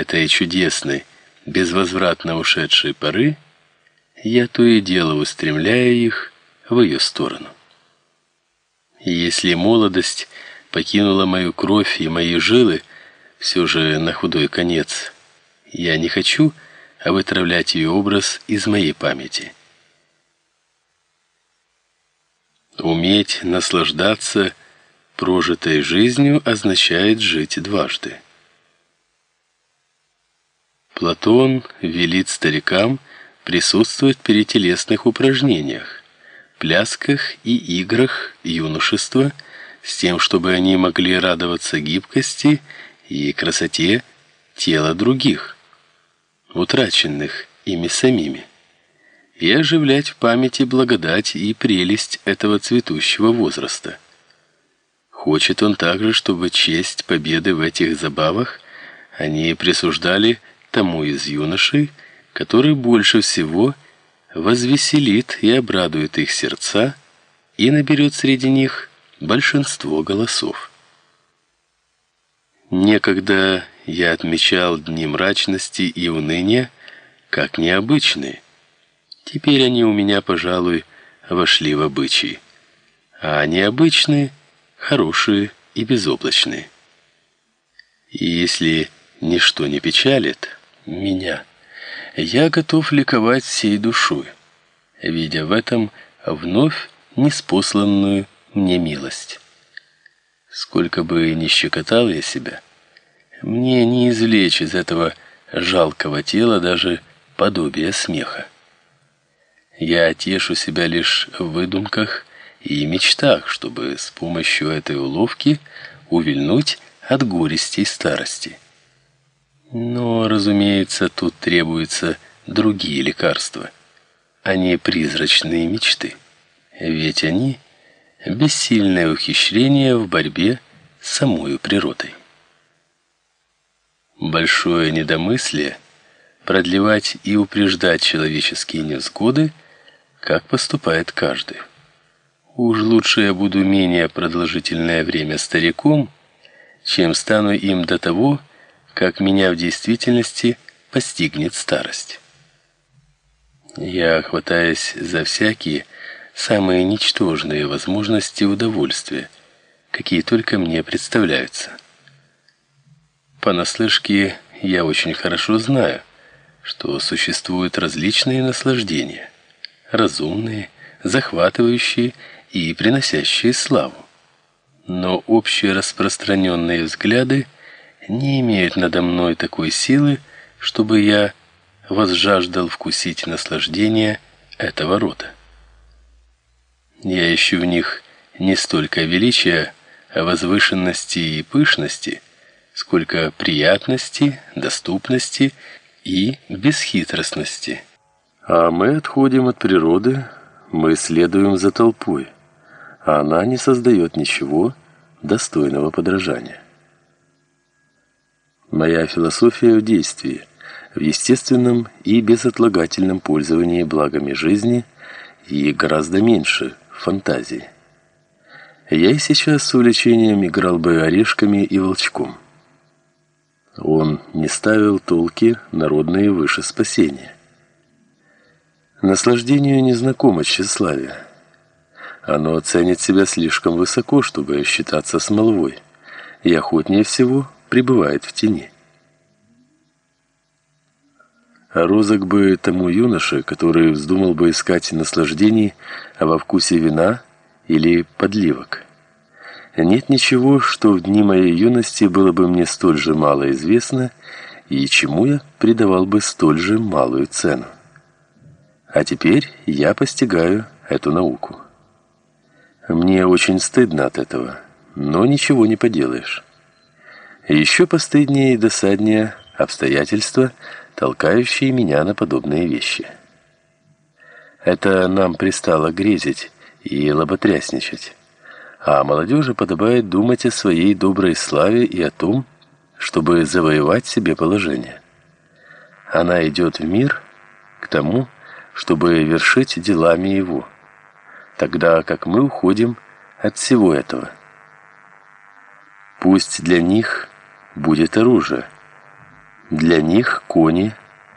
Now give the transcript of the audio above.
этой чудесной, безвозвратно ушедшей поры, я то и дело устремляю их в ее сторону. И если молодость покинула мою кровь и мои жилы, все же на худой конец, я не хочу вытравлять ее образ из моей памяти. Уметь наслаждаться прожитой жизнью означает жить дважды. Платон велит старикам присутствовать при телесных упражнениях, плясках и играх юношества, с тем, чтобы они могли радоваться гибкости и красоте тела других, утраченных ими самими, и оживлять в памяти благодать и прелесть этого цветущего возраста. Хочет он также, чтобы честь победы в этих забавах они присуждали тому из юношей, который больше всего возвеселит и обрадует их сердца и наберет среди них большинство голосов. Некогда я отмечал дни мрачности и уныния как необычные. Теперь они у меня, пожалуй, вошли в обычаи, а необычные, хорошие и безоблачные. И если ничто не печалит меня, я готов ликовать всей душой, видя в этом вновь неспосланную мне милость. Сколько бы ни щекотал я себя, мне не извлечь из этого жалкого тела даже подобия смеха. Я тешу себя лишь в выдумках и мечтах, чтобы с помощью этой уловки увильнуть от горести и старости. Но, разумеется, тут требуются другие лекарства, а не призрачные мечты. Ведь они бессильное ухищрение в борьбе с самой природой. Большое недомыслие продлевать и упреждать человеческие невзгоды, как поступает каждый. Уж лучше я буду менее продолжительное время стариком, чем стану им до того, как меня в действительности постигнет старость. Я хватаюсь за всякие самые ничтожные возможности удовольствия, какие только мне представляются. Понаслышке я очень хорошо знаю, что существуют различные наслаждения, разумные, захватывающие и приносящие славу. Но общие распространенные взгляды не имеют надо мной такой силы, чтобы я возжаждал вкусить наслаждение этого рода. Я ищу в них не столько величия, а возвышенности и пышности, сколько приятности, доступности и бесхитростности. А мы отходим от природы, мы следуем за толпой, а она не создает ничего достойного подражания. Моя философия в действии, в естественном и безотлагательном пользовании благами жизни и гораздо меньше фантазии. Я и сейчас с увлечением играл бы орешками и волчком. Он не ставил толки народные выше спасения. Наслаждению незнакомо тщеславие. Оно оценит себя слишком высоко, чтобы считаться с молвой, и охотнее всего пребывает в тени. А розок бы тому юноше, который вздумал бы искать наслаждений во вкусе вина или подливок. Нет ничего, что в дни моей юности было бы мне столь же мало известно и чему я придавал бы столь же малую цену. А теперь я постигаю эту науку. Мне очень стыдно от этого, но ничего не поделаешь. Еще постыднее и досаднее обстоятельства, толкающие меня на подобные вещи. Это нам пристало грезить и лоботрясничать. А молодежи подобает думать о своей доброй славе и о том, чтобы завоевать себе положение. Она идет в мир к тому, чтобы вершить делами его, тогда как мы уходим от всего этого. Пусть для них будет оружие, Для них кони